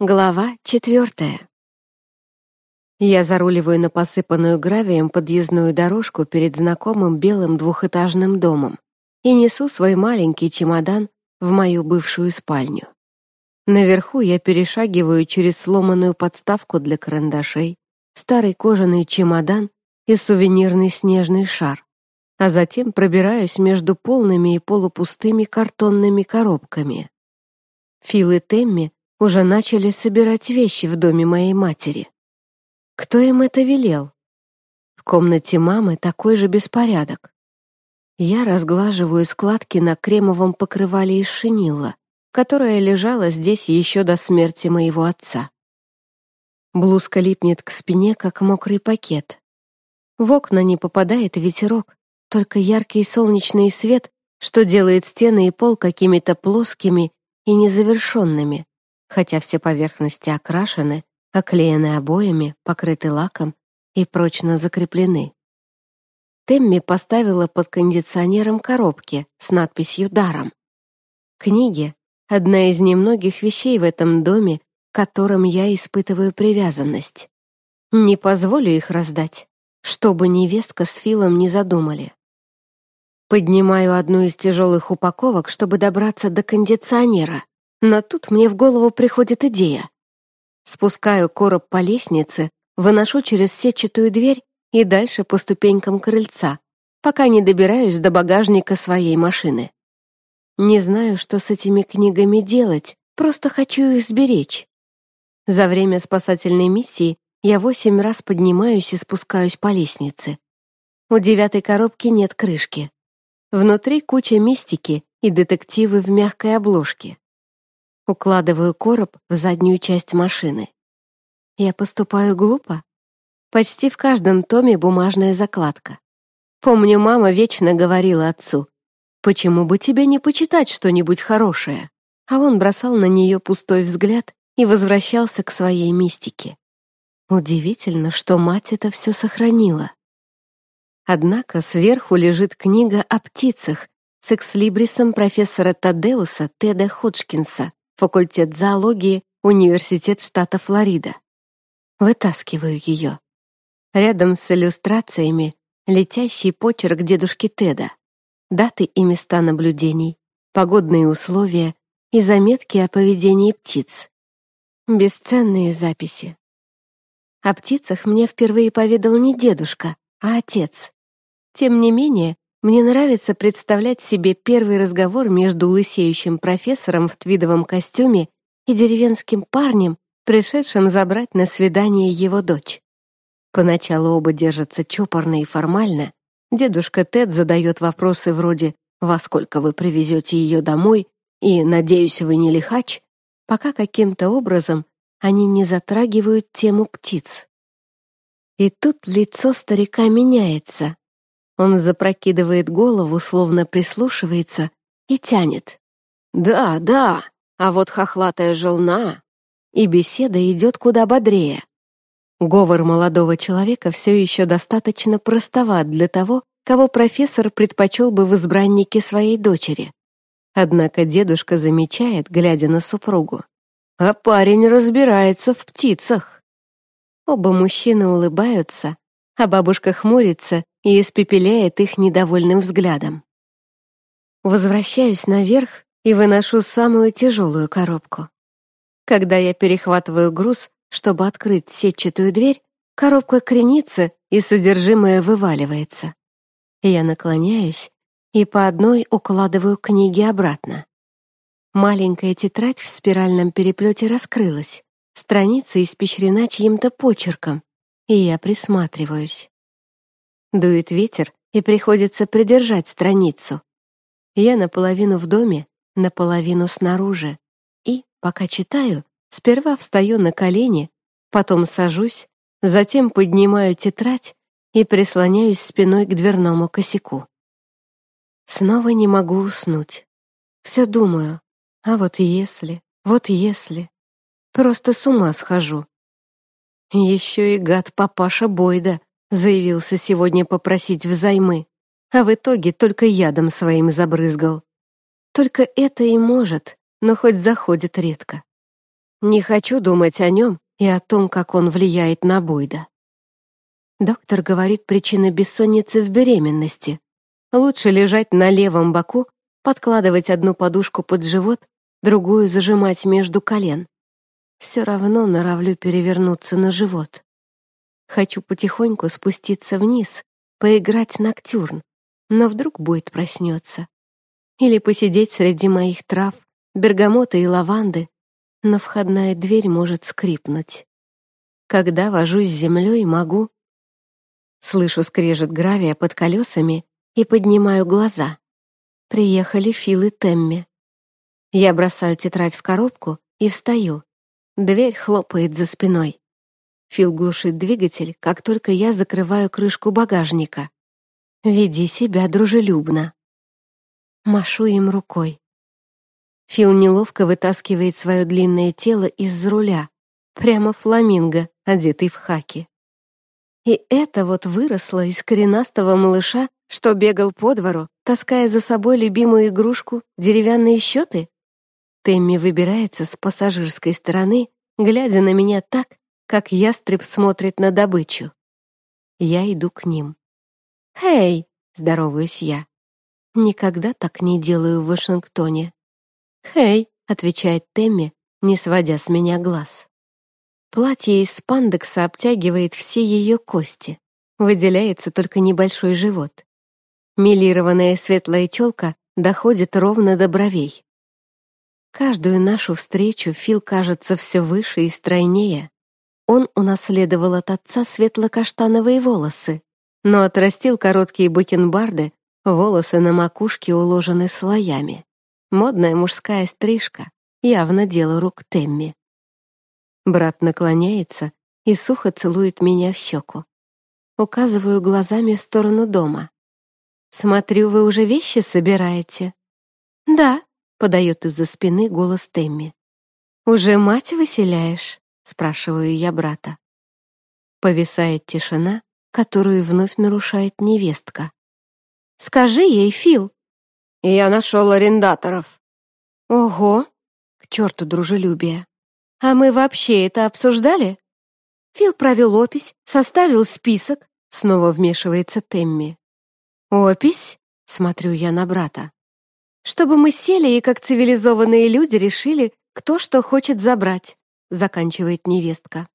Глава четвертая. Я заруливаю на посыпанную гравием подъездную дорожку перед знакомым белым двухэтажным домом и несу свой маленький чемодан в мою бывшую спальню. Наверху я перешагиваю через сломанную подставку для карандашей, старый кожаный чемодан и сувенирный снежный шар, а затем пробираюсь между полными и полупустыми картонными коробками. Фил и Темми уже начали собирать вещи в доме моей матери. Кто им это велел? В комнате мамы такой же беспорядок. Я разглаживаю складки на кремовом покрывале из шинила, которое лежало здесь еще до смерти моего отца. Блузка липнет к спине, как мокрый пакет. В окна не попадает ветерок, только яркий солнечный свет, что делает стены и пол какими-то плоскими и незавершенными, хотя все поверхности окрашены, оклеены обоями, покрыты лаком и прочно закреплены. Темми поставила под кондиционером коробки с надписью «Даром». Книги — одна из немногих вещей в этом доме, к которым я испытываю привязанность. Не позволю их раздать, чтобы невестка с Филом не задумали. Поднимаю одну из тяжелых упаковок, чтобы добраться до кондиционера. Но тут мне в голову приходит идея. Спускаю короб по лестнице, выношу через сетчатую дверь и дальше по ступенькам крыльца, пока не добираюсь до багажника своей машины. Не знаю, что с этими книгами делать, просто хочу их сберечь. За время спасательной миссии я восемь раз поднимаюсь и спускаюсь по лестнице. У девятой коробки нет крышки. Внутри куча мистики и детективы в мягкой обложке. Укладываю короб в заднюю часть машины. Я поступаю глупо? Почти в каждом томе бумажная закладка. Помню, мама вечно говорила отцу, «Почему бы тебе не почитать что-нибудь хорошее?» А он бросал на нее пустой взгляд и возвращался к своей мистике. Удивительно, что мать это все сохранила. Однако сверху лежит книга о птицах с экслибрисом профессора Тадеуса Теда Ходжкинса, факультет зоологии, университет штата Флорида. Вытаскиваю ее. Рядом с иллюстрациями летящий почерк дедушки Теда, даты и места наблюдений, погодные условия и заметки о поведении птиц. Бесценные записи. О птицах мне впервые поведал не дедушка, а отец. Тем не менее, мне нравится представлять себе первый разговор между лысеющим профессором в твидовом костюме и деревенским парнем, пришедшим забрать на свидание его дочь. Поначалу оба держатся чопорно и формально. Дедушка Тед задает вопросы вроде «Во сколько вы привезете ее домой?» и «Надеюсь, вы не лихач», пока каким-то образом они не затрагивают тему птиц. И тут лицо старика меняется, он запрокидывает голову, словно прислушивается, и тянет. «Да, да, а вот хохлатая желна». И беседа идет куда бодрее. Говор молодого человека все еще достаточно простоват для того, кого профессор предпочел бы в избраннике своей дочери. Однако дедушка замечает, глядя на супругу. А парень разбирается в птицах. Оба мужчины улыбаются, а бабушка хмурится и испепеляет их недовольным взглядом. Возвращаюсь наверх и выношу самую тяжелую коробку. Когда я перехватываю груз, чтобы открыть сетчатую дверь, коробка кренится и содержимое вываливается. Я наклоняюсь и по одной укладываю книги обратно. Маленькая тетрадь в спиральном переплете раскрылась, страница испещрена чьим-то почерком, и я присматриваюсь. Дует ветер, и приходится придержать страницу. Я наполовину в доме, наполовину снаружи. И, пока читаю, сперва встаю на колени, потом сажусь, затем поднимаю тетрадь и прислоняюсь спиной к дверному косяку. Снова не могу уснуть. Все думаю, а вот если, вот если. Просто с ума схожу. Еще и гад папаша Бойда заявился сегодня попросить взаймы, а в итоге только ядом своим забрызгал. Только это и может, но хоть заходит редко. Не хочу думать о нем и о том, как он влияет на Бойда. Доктор говорит, причина бессонницы в беременности. Лучше лежать на левом боку, подкладывать одну подушку под живот, другую зажимать между колен. Все равно норовлю перевернуться на живот. Хочу потихоньку спуститься вниз, поиграть ноктюрн, но вдруг Бойд проснется. Или посидеть среди моих трав, бергамота и лаванды, но входная дверь может скрипнуть. Когда вожусь с землей, могу... Слышу скрежет гравия под колесами и поднимаю глаза. Приехали Фил и Темми. Я бросаю тетрадь в коробку и встаю. Дверь хлопает за спиной. Фил глушит двигатель, как только я закрываю крышку багажника. «Веди себя дружелюбно». Машу им рукой. Фил неловко вытаскивает свое длинное тело из-за руля, прямо фламинго, одетый в хаки. И это вот выросло из коренастого малыша, что бегал по двору, таская за собой любимую игрушку деревянные счеты? Тэмми выбирается с пассажирской стороны, глядя на меня так, как ястреб смотрит на добычу. Я иду к ним. «Хей!» — здороваюсь я. Никогда так не делаю в Вашингтоне. «Хей!» — отвечает Тэмми, не сводя с меня глаз. Платье из спандекса обтягивает все ее кости. Выделяется только небольшой живот. Милированная светлая челка доходит ровно до бровей. Каждую нашу встречу Фил кажется все выше и стройнее. Он унаследовал от отца светло-каштановые волосы, но отрастил короткие бакенбарды, волосы на макушке уложены слоями. Модная мужская стрижка, явно дело рук Темми. Брат наклоняется и сухо целует меня в щеку. Указываю глазами в сторону дома. «Смотрю, вы уже вещи собираете?» «Да», — подает из-за спины голос Темми. «Уже мать выселяешь?» — спрашиваю я брата. Повисает тишина, которую вновь нарушает невестка. «Скажи ей, Фил!» «Я нашел арендаторов». «Ого! К черту дружелюбие! А мы вообще это обсуждали?» Фил провел опись, составил список, снова вмешивается Темми. «Опись?» — смотрю я на брата. «Чтобы мы сели и как цивилизованные люди решили, кто что хочет забрать», — заканчивает невестка.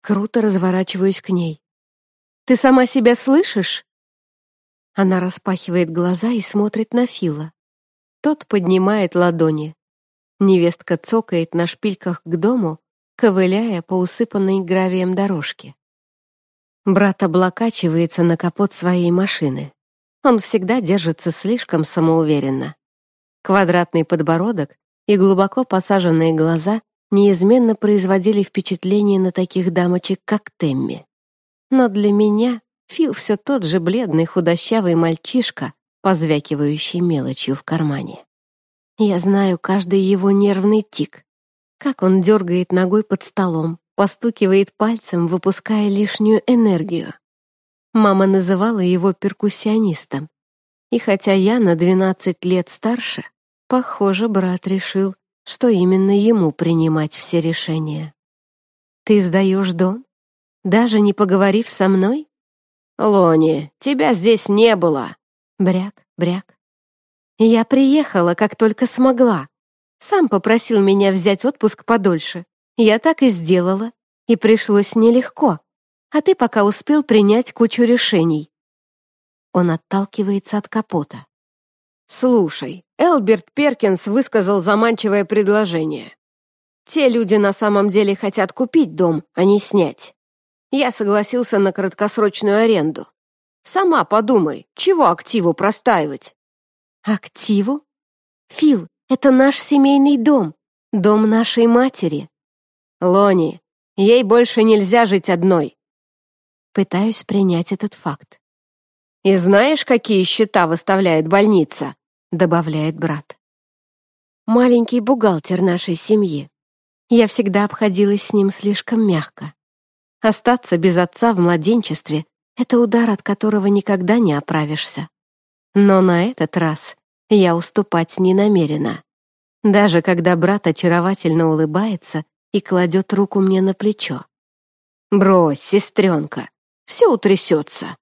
Круто разворачиваюсь к ней. «Ты сама себя слышишь?» Она распахивает глаза и смотрит на Фила. Тот поднимает ладони. Невестка цокает на шпильках к дому, ковыляя по усыпанной гравием дорожке. Брат облокачивается на капот своей машины. Он всегда держится слишком самоуверенно. Квадратный подбородок и глубоко посаженные глаза неизменно производили впечатление на таких дамочек, как Темми. Но для меня Фил все тот же бледный худощавый мальчишка, позвякивающий мелочью в кармане. Я знаю каждый его нервный тик, как он дергает ногой под столом, постукивает пальцем, выпуская лишнюю энергию. Мама называла его перкуссионистом. И хотя я на 12 лет старше, похоже, брат решил, что именно ему принимать все решения. «Ты сдаешь дом? Даже не поговорив со мной?» «Лони, тебя здесь не было!» Бряк, бряк. «Я приехала, как только смогла. Сам попросил меня взять отпуск подольше. Я так и сделала. И пришлось нелегко. А ты пока успел принять кучу решений». Он отталкивается от капота. «Слушай, Элберт Перкинс высказал заманчивое предложение. Те люди на самом деле хотят купить дом, а не снять. Я согласился на краткосрочную аренду. Сама подумай, чего активу простаивать? Активу? Фил, это наш семейный дом, дом нашей матери. Лони, ей больше нельзя жить одной. Пытаюсь принять этот факт. И знаешь, какие счета выставляет больница? Добавляет брат. Маленький бухгалтер нашей семьи. Я всегда обходилась с ним слишком мягко. Остаться без отца в младенчестве — это удар, от которого никогда не оправишься. Но на этот раз я уступать не намерена. даже когда брат очаровательно улыбается и кладет руку мне на плечо. «Брось, сестренка, все утрясется».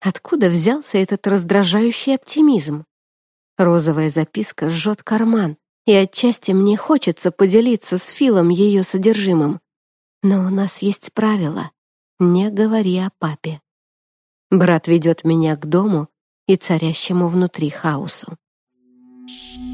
Откуда взялся этот раздражающий оптимизм? Розовая записка жжет карман, и отчасти мне хочется поделиться с Филом ее содержимым. Но у нас есть правило — не говори о папе. Брат ведет меня к дому и царящему внутри хаосу. Thank you.